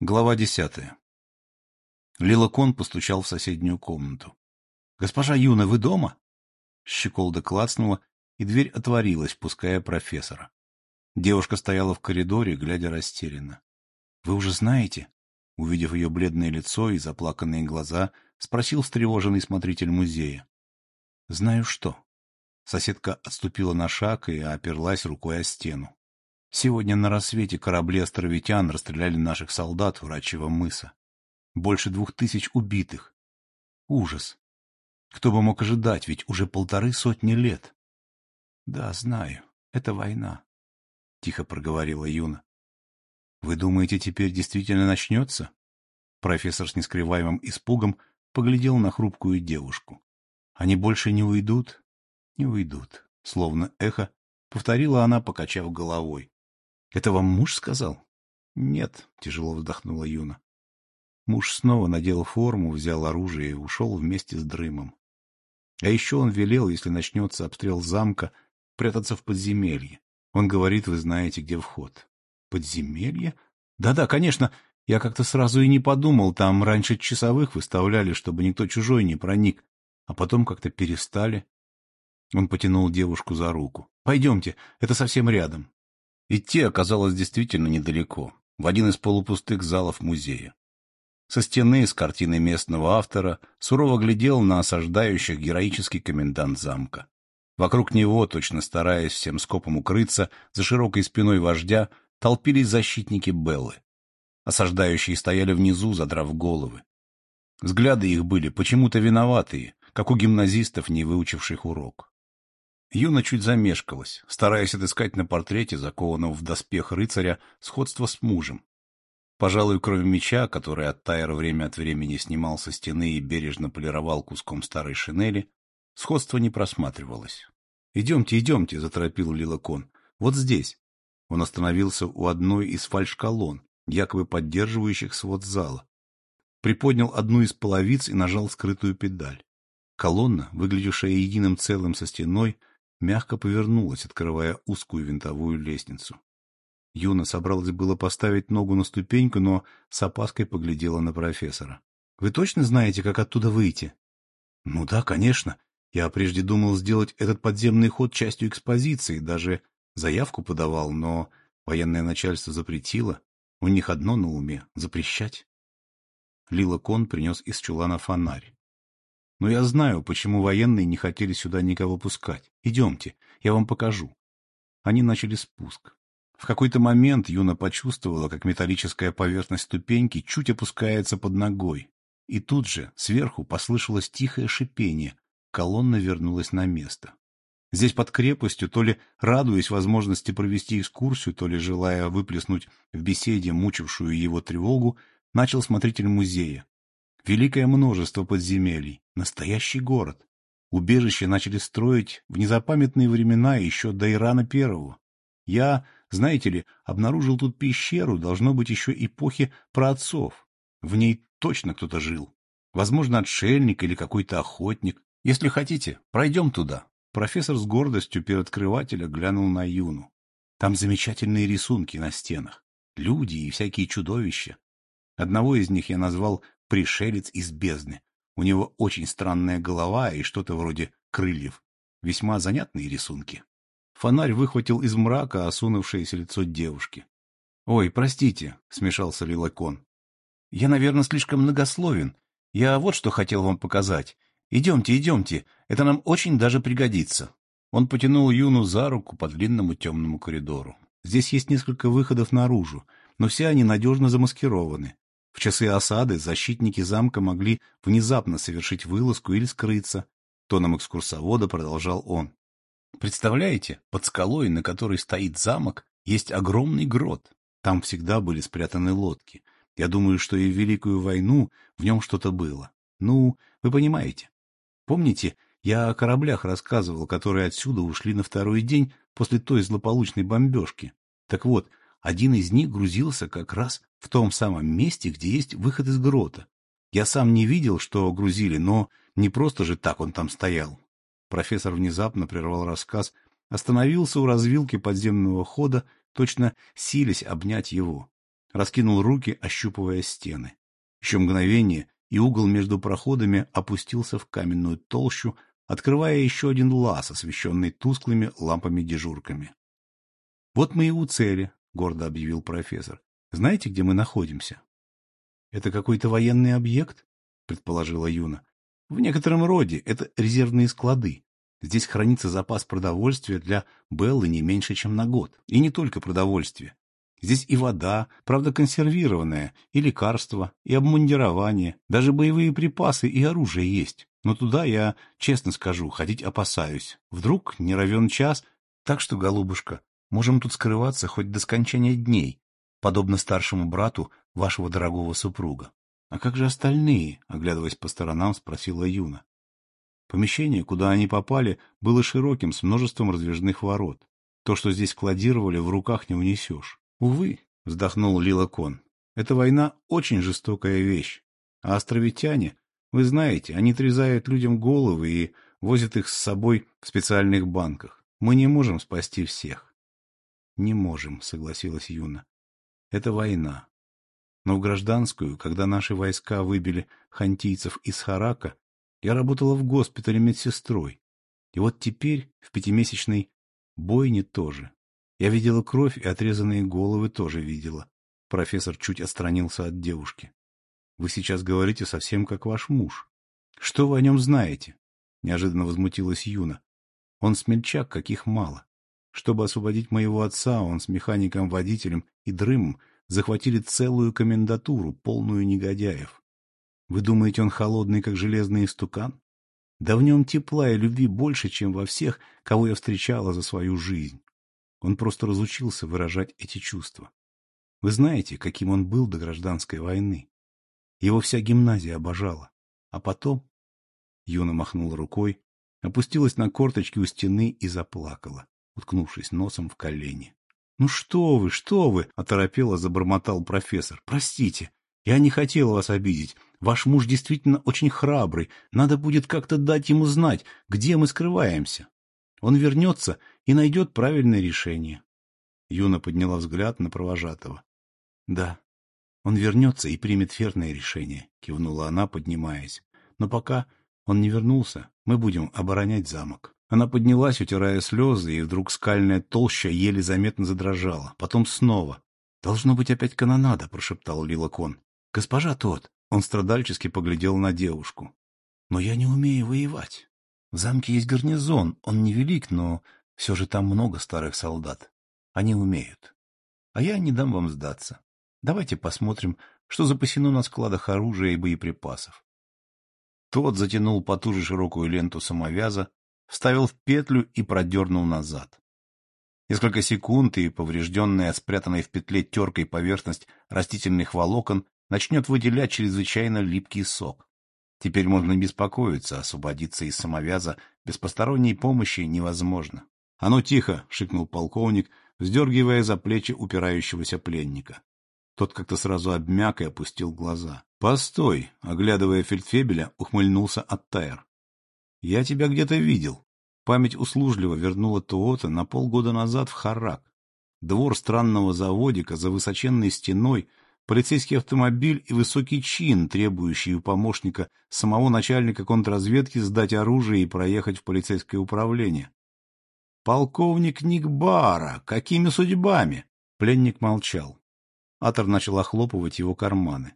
Глава десятая. Лила Кон постучал в соседнюю комнату. — Госпожа Юна, вы дома? Щеколда клацнула, и дверь отворилась, пуская профессора. Девушка стояла в коридоре, глядя растерянно. — Вы уже знаете? Увидев ее бледное лицо и заплаканные глаза, спросил встревоженный смотритель музея. — Знаю что. Соседка отступила на шаг и оперлась рукой о стену. Сегодня на рассвете корабли островитян расстреляли наших солдат у Рачьего мыса. Больше двух тысяч убитых. Ужас. Кто бы мог ожидать, ведь уже полторы сотни лет. — Да, знаю, это война, — тихо проговорила Юна. — Вы думаете, теперь действительно начнется? Профессор с нескрываемым испугом поглядел на хрупкую девушку. — Они больше не уйдут? — Не уйдут. Словно эхо, повторила она, покачав головой. Это вам муж сказал? Нет, тяжело вздохнула Юна. Муж снова надел форму, взял оружие и ушел вместе с Дрымом. А еще он велел, если начнется обстрел замка, прятаться в подземелье. Он говорит, вы знаете, где вход. Подземелье? Да-да, конечно. Я как-то сразу и не подумал. Там раньше часовых выставляли, чтобы никто чужой не проник. А потом как-то перестали. Он потянул девушку за руку. Пойдемте, это совсем рядом. Идти оказалось действительно недалеко, в один из полупустых залов музея. Со стены с картиной местного автора сурово глядел на осаждающих героический комендант замка. Вокруг него, точно стараясь всем скопом укрыться, за широкой спиной вождя толпились защитники Беллы. Осаждающие стояли внизу, задрав головы. Взгляды их были почему-то виноватые, как у гимназистов, не выучивших урок. Юна чуть замешкалась, стараясь отыскать на портрете, закованного в доспех рыцаря, сходство с мужем. Пожалуй, кроме меча, который от Тайра время от времени снимал со стены и бережно полировал куском старой шинели, сходства не просматривалось. — Идемте, идемте, — заторопил Лилакон. — Вот здесь. Он остановился у одной из фальш-колонн, якобы поддерживающих свод зала. Приподнял одну из половиц и нажал скрытую педаль. Колонна, выглядевшая единым целым со стеной, мягко повернулась, открывая узкую винтовую лестницу. Юна собралась было поставить ногу на ступеньку, но с опаской поглядела на профессора. — Вы точно знаете, как оттуда выйти? — Ну да, конечно. Я прежде думал сделать этот подземный ход частью экспозиции, даже заявку подавал, но военное начальство запретило. У них одно на уме — запрещать. Лила Кон принес из чулана фонарь. Но я знаю, почему военные не хотели сюда никого пускать. Идемте, я вам покажу. Они начали спуск. В какой-то момент Юна почувствовала, как металлическая поверхность ступеньки чуть опускается под ногой. И тут же сверху послышалось тихое шипение. Колонна вернулась на место. Здесь под крепостью, то ли радуясь возможности провести экскурсию, то ли желая выплеснуть в беседе мучившую его тревогу, начал смотритель музея, Великое множество подземелий, настоящий город. Убежище начали строить в незапамятные времена еще до Ирана Первого. Я, знаете ли, обнаружил тут пещеру, должно быть еще эпохи праотцов. В ней точно кто-то жил. Возможно, отшельник или какой-то охотник. Если хотите, пройдем туда. Профессор с гордостью перед открывателя глянул на Юну. Там замечательные рисунки на стенах. Люди и всякие чудовища. Одного из них я назвал пришелец из бездны. У него очень странная голова и что-то вроде крыльев. Весьма занятные рисунки. Фонарь выхватил из мрака осунувшееся лицо девушки. — Ой, простите, — смешался Лилакон. — Я, наверное, слишком многословен. Я вот что хотел вам показать. Идемте, идемте, это нам очень даже пригодится. Он потянул Юну за руку по длинному темному коридору. Здесь есть несколько выходов наружу, но все они надежно замаскированы. В часы осады защитники замка могли внезапно совершить вылазку или скрыться. Тоном экскурсовода продолжал он. Представляете, под скалой, на которой стоит замок, есть огромный грот. Там всегда были спрятаны лодки. Я думаю, что и в Великую войну в нем что-то было. Ну, вы понимаете. Помните, я о кораблях рассказывал, которые отсюда ушли на второй день после той злополучной бомбежки. Так вот, один из них грузился как раз в том самом месте, где есть выход из грота. Я сам не видел, что грузили, но не просто же так он там стоял. Профессор внезапно прервал рассказ, остановился у развилки подземного хода, точно сились обнять его. раскинул руки, ощупывая стены. Еще мгновение, и угол между проходами опустился в каменную толщу, открывая еще один лаз, освещенный тусклыми лампами-дежурками. — Вот мы и у цели, — гордо объявил профессор. — Знаете, где мы находимся? — Это какой-то военный объект? — предположила Юна. — В некотором роде это резервные склады. Здесь хранится запас продовольствия для Беллы не меньше, чем на год. И не только продовольствие. Здесь и вода, правда консервированная, и лекарства, и обмундирование, даже боевые припасы и оружие есть. Но туда я, честно скажу, ходить опасаюсь. Вдруг не равен час, так что, голубушка, можем тут скрываться хоть до скончания дней, подобно старшему брату вашего дорогого супруга. — А как же остальные? — оглядываясь по сторонам, спросила Юна. Помещение, куда они попали, было широким, с множеством раздвижных ворот. То, что здесь складировали, в руках не унесешь. Увы, вздохнул Лила Кон, эта война очень жестокая вещь. А островитяне, вы знаете, они трезают людям головы и возят их с собой в специальных банках. Мы не можем спасти всех. Не можем, согласилась Юна. Это война. Но в гражданскую, когда наши войска выбили хантийцев из Харака, я работала в госпитале медсестрой. И вот теперь, в пятимесячной бойне тоже. Я видела кровь, и отрезанные головы тоже видела. Профессор чуть отстранился от девушки. Вы сейчас говорите совсем как ваш муж. Что вы о нем знаете? Неожиданно возмутилась Юна. Он смельчак, каких мало. Чтобы освободить моего отца, он с механиком-водителем и дрымом захватили целую комендатуру, полную негодяев. Вы думаете, он холодный, как железный истукан? Да в нем тепла и любви больше, чем во всех, кого я встречала за свою жизнь. Он просто разучился выражать эти чувства. Вы знаете, каким он был до гражданской войны. Его вся гимназия обожала. А потом... Юна махнула рукой, опустилась на корточки у стены и заплакала, уткнувшись носом в колени. — Ну что вы, что вы! — оторопело забормотал профессор. — Простите, я не хотел вас обидеть. Ваш муж действительно очень храбрый. Надо будет как-то дать ему знать, где мы скрываемся. Он вернется и найдет правильное решение. Юна подняла взгляд на провожатого. — Да, он вернется и примет верное решение, — кивнула она, поднимаясь. — Но пока он не вернулся, мы будем оборонять замок. Она поднялась, утирая слезы, и вдруг скальная толща еле заметно задрожала. Потом снова. — Должно быть опять канонада, — прошептал Лилакон. — Госпожа тот. Он страдальчески поглядел на девушку. — Но я не умею воевать. В замке есть гарнизон, он невелик, но все же там много старых солдат. Они умеют. А я не дам вам сдаться. Давайте посмотрим, что запасено на складах оружия и боеприпасов. Тот затянул потуже широкую ленту самовяза, вставил в петлю и продернул назад. Несколько секунд, и поврежденная, спрятанная в петле теркой поверхность растительных волокон начнет выделять чрезвычайно липкий сок. Теперь можно беспокоиться, освободиться из самовяза без посторонней помощи невозможно. — А ну тихо! — шикнул полковник, вздергивая за плечи упирающегося пленника. Тот как-то сразу обмяк и опустил глаза. — Постой! — оглядывая фельдфебеля, ухмыльнулся Аттайр. — Я тебя где-то видел. Память услужливо вернула Туота на полгода назад в Харак. Двор странного заводика за высоченной стеной — полицейский автомобиль и высокий чин, требующий у помощника самого начальника контрразведки сдать оружие и проехать в полицейское управление. «Полковник Никбара! Какими судьбами?» Пленник молчал. Атор начал охлопывать его карманы.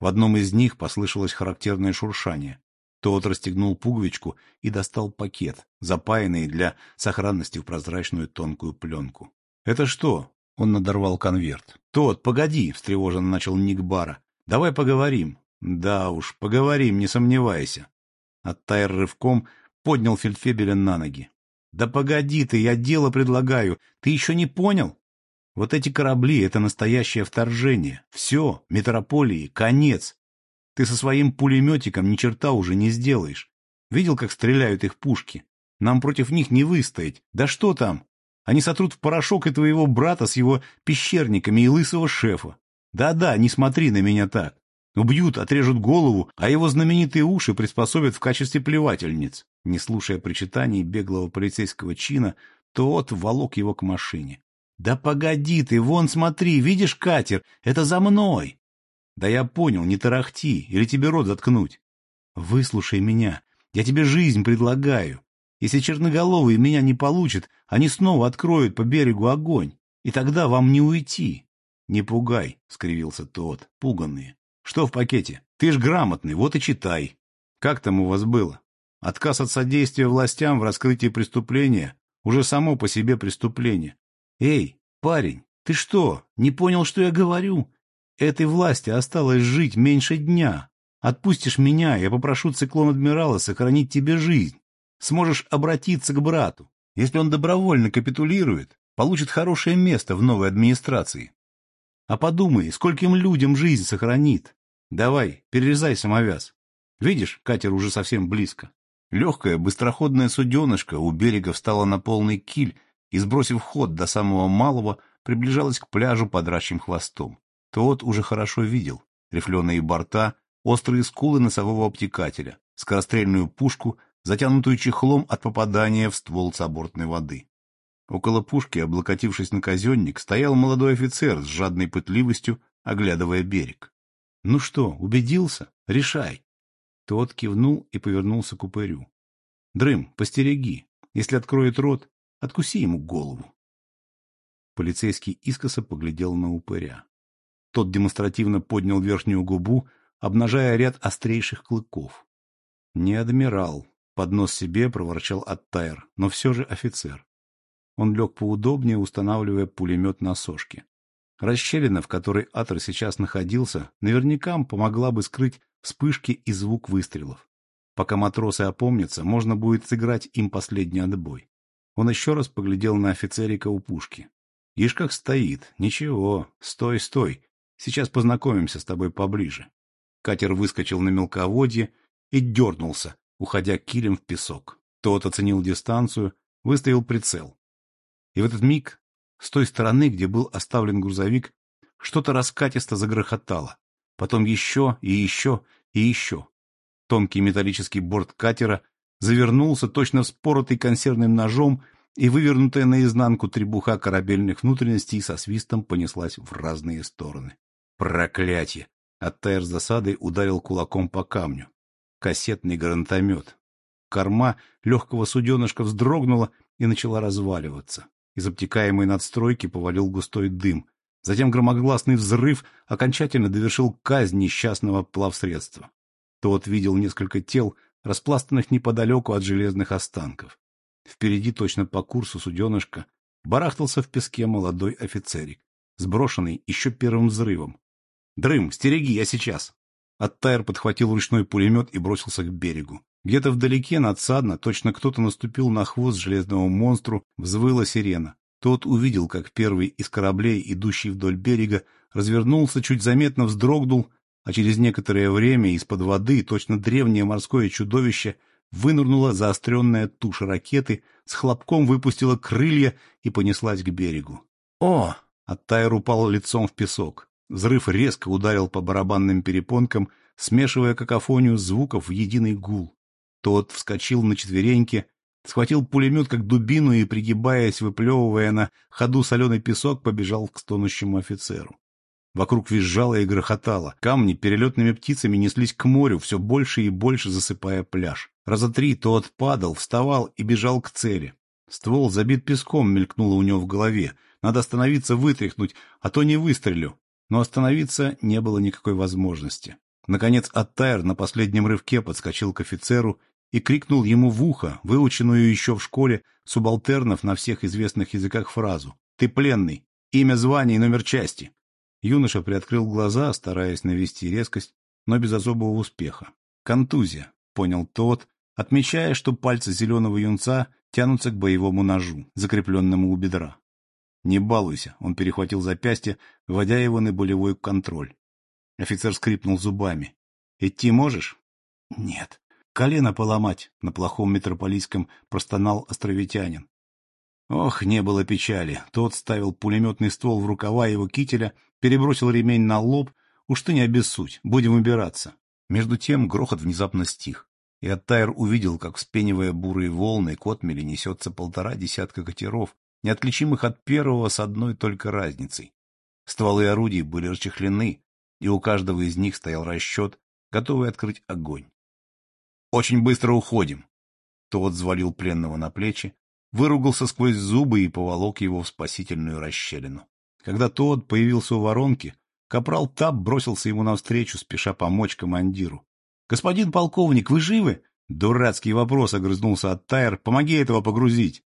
В одном из них послышалось характерное шуршание. Тот расстегнул пуговичку и достал пакет, запаянный для сохранности в прозрачную тонкую пленку. «Это что?» Он надорвал конверт. «Тот, погоди!» — встревоженно начал Ник Бара. «Давай поговорим». «Да уж, поговорим, не сомневайся». Оттайр рывком поднял фельдфебеля на ноги. «Да погоди ты, я дело предлагаю. Ты еще не понял? Вот эти корабли — это настоящее вторжение. Все, метрополии, конец. Ты со своим пулеметиком ни черта уже не сделаешь. Видел, как стреляют их пушки? Нам против них не выстоять. Да что там? Они сотрут в порошок и твоего брата с его пещерниками и лысого шефа. Да-да, не смотри на меня так. Убьют, отрежут голову, а его знаменитые уши приспособят в качестве плевательниц. Не слушая причитаний беглого полицейского чина, тот волок его к машине. Да погоди ты, вон смотри, видишь катер? Это за мной. Да я понял, не тарахти, или тебе рот заткнуть. Выслушай меня, я тебе жизнь предлагаю. Если черноголовые меня не получат, они снова откроют по берегу огонь, и тогда вам не уйти. — Не пугай, — скривился тот, пуганный. — Что в пакете? Ты ж грамотный, вот и читай. Как там у вас было? Отказ от содействия властям в раскрытии преступления уже само по себе преступление. Эй, парень, ты что, не понял, что я говорю? Этой власти осталось жить меньше дня. Отпустишь меня, я попрошу циклон-адмирала сохранить тебе жизнь. Сможешь обратиться к брату. Если он добровольно капитулирует, получит хорошее место в новой администрации. А подумай, скольким людям жизнь сохранит. Давай, перерезай самовяз. Видишь, катер уже совсем близко. Легкая, быстроходная суденышка у берега встала на полный киль и, сбросив ход до самого малого, приближалась к пляжу подращим хвостом. Тот уже хорошо видел рифленые борта, острые скулы носового обтекателя, скорострельную пушку, затянутую чехлом от попадания в ствол забортной воды. Около пушки, облокотившись на казенник, стоял молодой офицер с жадной пытливостью, оглядывая берег. — Ну что, убедился? Решай. Тот кивнул и повернулся к упырю. — Дрым, постереги. Если откроет рот, откуси ему голову. Полицейский искоса поглядел на упыря. Тот демонстративно поднял верхнюю губу, обнажая ряд острейших клыков. Не адмирал, под нос себе проворчал Аттайр, но все же офицер. Он лег поудобнее, устанавливая пулемет на сошке. Расщелина, в которой Атор сейчас находился, наверняка помогла бы скрыть вспышки и звук выстрелов. Пока матросы опомнятся, можно будет сыграть им последний отбой. Он еще раз поглядел на офицерика у пушки. Ишь как стоит. Ничего. Стой, стой. Сейчас познакомимся с тобой поближе. Катер выскочил на мелководье и дернулся, уходя килем в песок. Тот оценил дистанцию, выставил прицел. И в этот миг с той стороны, где был оставлен грузовик, что-то раскатисто загрохотало. Потом еще и еще и еще. Тонкий металлический борт катера завернулся точно вспоротый консервным ножом, и вывернутая наизнанку требуха корабельных внутренностей со свистом понеслась в разные стороны. Проклятие! Оттайр с засадой ударил кулаком по камню. Кассетный гранатомет. Корма легкого суденышка вздрогнула и начала разваливаться. Из обтекаемой надстройки повалил густой дым. Затем громогласный взрыв окончательно довершил казнь несчастного плавсредства. Тот видел несколько тел, распластанных неподалеку от железных останков. Впереди, точно по курсу суденышка, барахтался в песке молодой офицерик, сброшенный еще первым взрывом. «Дрым, стереги, я сейчас!» Оттайр подхватил ручной пулемет и бросился к берегу. Где-то вдалеке, надсадно, точно кто-то наступил на хвост железного монстру, взвыла сирена. Тот увидел, как первый из кораблей, идущий вдоль берега, развернулся, чуть заметно вздрогнул, а через некоторое время из-под воды точно древнее морское чудовище вынырнула заостренная туша ракеты, с хлопком выпустила крылья и понеслась к берегу. «О!» — Оттайр упал лицом в песок. Взрыв резко ударил по барабанным перепонкам, смешивая какофонию звуков в единый гул. Тот вскочил на четвереньки, схватил пулемет как дубину и, пригибаясь, выплевывая на ходу соленый песок, побежал к стонущему офицеру. Вокруг визжало и грохотало. Камни перелетными птицами неслись к морю, все больше и больше засыпая пляж. Раза три тот падал, вставал и бежал к цели. Ствол забит песком, мелькнуло у него в голове. Надо остановиться, вытряхнуть, а то не выстрелю. Но остановиться не было никакой возможности. Наконец Аттайр на последнем рывке подскочил к офицеру и крикнул ему в ухо, выученную еще в школе субалтернов на всех известных языках фразу «Ты пленный! Имя, звание и номер части!» Юноша приоткрыл глаза, стараясь навести резкость, но без особого успеха. «Контузия», — понял тот, отмечая, что пальцы зеленого юнца тянутся к боевому ножу, закрепленному у бедра. «Не балуйся», — он перехватил запястье, вводя его на болевой контроль. Офицер скрипнул зубами. «Идти можешь?» «Нет». «Колено поломать», — на плохом метрополийском простонал островитянин. Ох, не было печали. Тот ставил пулеметный ствол в рукава его кителя, перебросил ремень на лоб. Уж ты не обессудь, будем убираться. Между тем грохот внезапно стих. И Оттайр увидел, как, вспенивая бурые волны, к отмели несется полтора десятка катеров, неотличимых от первого с одной только разницей. Стволы орудий были расчехлены, и у каждого из них стоял расчет, готовый открыть огонь. «Очень быстро уходим!» Тот взвалил пленного на плечи, выругался сквозь зубы и поволок его в спасительную расщелину. Когда тот появился у воронки, капрал Таб бросился ему навстречу, спеша помочь командиру. — Господин полковник, вы живы? Дурацкий вопрос огрызнулся от Тайр. Помоги этого погрузить.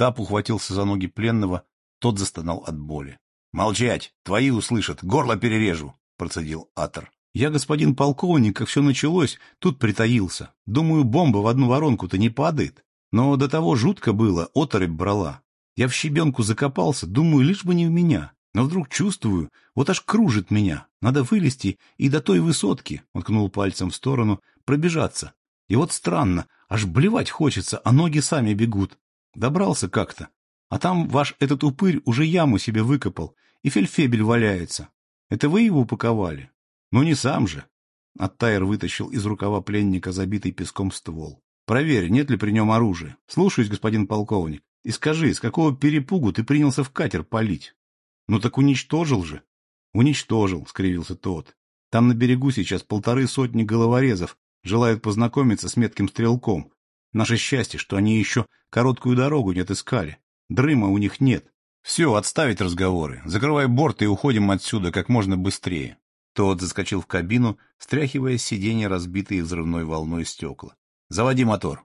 Тап ухватился за ноги пленного, тот застонал от боли. — Молчать! Твои услышат! Горло перережу! — процедил Атор. — Я, господин полковник, как все началось, тут притаился. Думаю, бомба в одну воронку-то не падает. Но до того жутко было, оторопь брала. Я в щебенку закопался, думаю, лишь бы не в меня. Но вдруг чувствую, вот аж кружит меня. Надо вылезти и до той высотки, — он ткнул пальцем в сторону, — пробежаться. И вот странно, аж блевать хочется, а ноги сами бегут. Добрался как-то. А там ваш этот упырь уже яму себе выкопал, и фельфебель валяется. Это вы его упаковали? Ну не сам же. Оттайр вытащил из рукава пленника забитый песком ствол. Проверь, нет ли при нем оружия. Слушаюсь, господин полковник. И скажи, с какого перепугу ты принялся в катер палить? Ну так уничтожил же. Уничтожил, скривился тот. Там на берегу сейчас полторы сотни головорезов, Желают познакомиться с метким стрелком. Наше счастье, что они еще короткую дорогу не отыскали. Дрыма у них нет. Все, отставить разговоры. Закрывай борт и уходим отсюда как можно быстрее. Тот заскочил в кабину, стряхивая с сиденья разбитые взрывной волной стекла. Заводи мотор.